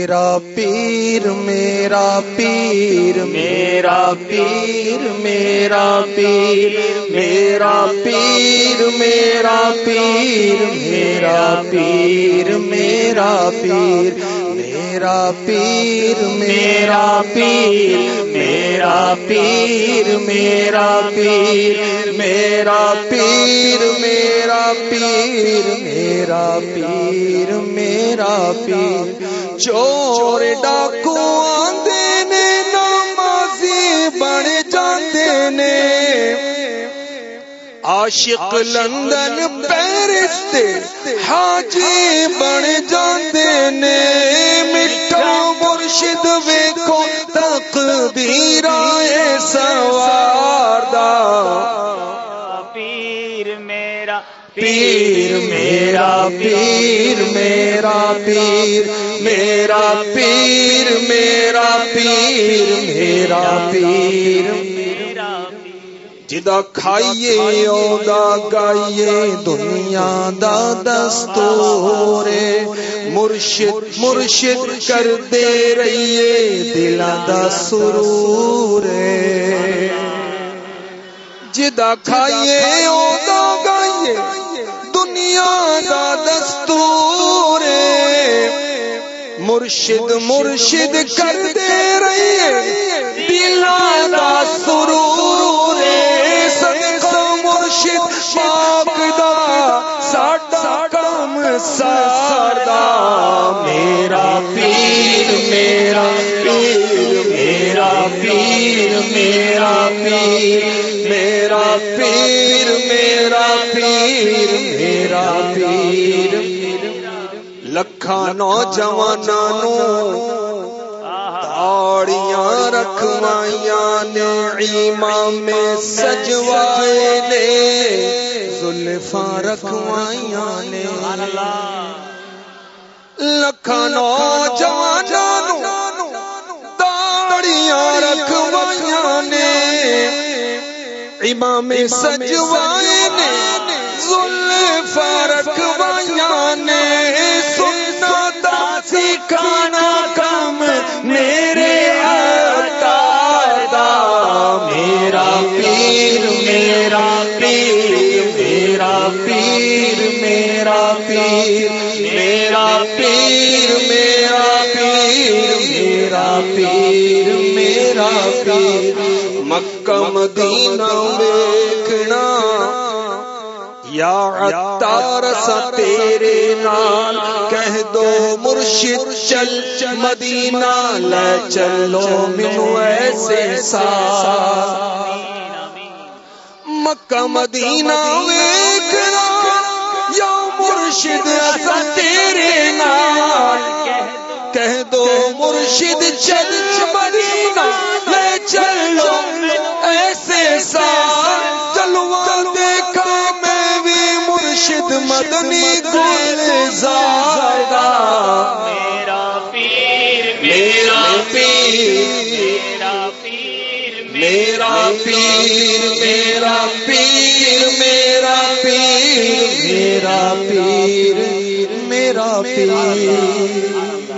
میرا پیر میرا پیر میرا پیر میرا پیر میرا پیر میرا پیر میرا پیر میرا پیر میرا پیر میرا پیر میرا پیر میرا پیر میرا پیر میرا پیر میرا پیر میرا پیر چور ڈاکو آدھے نے نمازی بن جاندے نے۔ عاشق لندن، پیرس حاجی بن جاندے نے۔ مٹھا مرشد ویکھو تک پیر، میرا پیر میرا پیر میرا پیر میرا پیر میرا پیر جدا کھائیے اودا گائیے، دنیا دا دستور مرشد مرشد کر دے رہیے دلا دا سرور جدا کھائیے اودا مرشد مرشد کر دے رہیے دلا سرور صدقہ مرشد پاک دا۔ ساڈا کم ساردا میرا پیر میرا پیر میرا پیر میرا پیر۔ میرا پیر میرا پیر میرا پیر۔ لکھا نوجوانوں تاڑیاں رکھوائیاں نے امام سجوائے نے زلفاں رکھوائیاں نے لکھا نوجوانوں تاڑیاں رکھوائیاں نے امام سجوائے نے زلفاں رکھوائیاں نے میرا پیر میرا پیر میرا پیر میرا پیر۔ مکہ مدینہ دیکھنا۔ یا عطار سا تیرے نال۔ کہہ دو مرشد، چل مدینہ۔ لے چلو منو ایسے سا مکہ مدینہ ویکھنا مرشد چل مدینہ لے چلو۔ ایسے سا چلو دیکھا میں بھی مرشد مدنی گل زارا میرا پیر میرا پیر۔ میرا پیر میرا پیر میرا پیر میرا پیر میرا پیر۔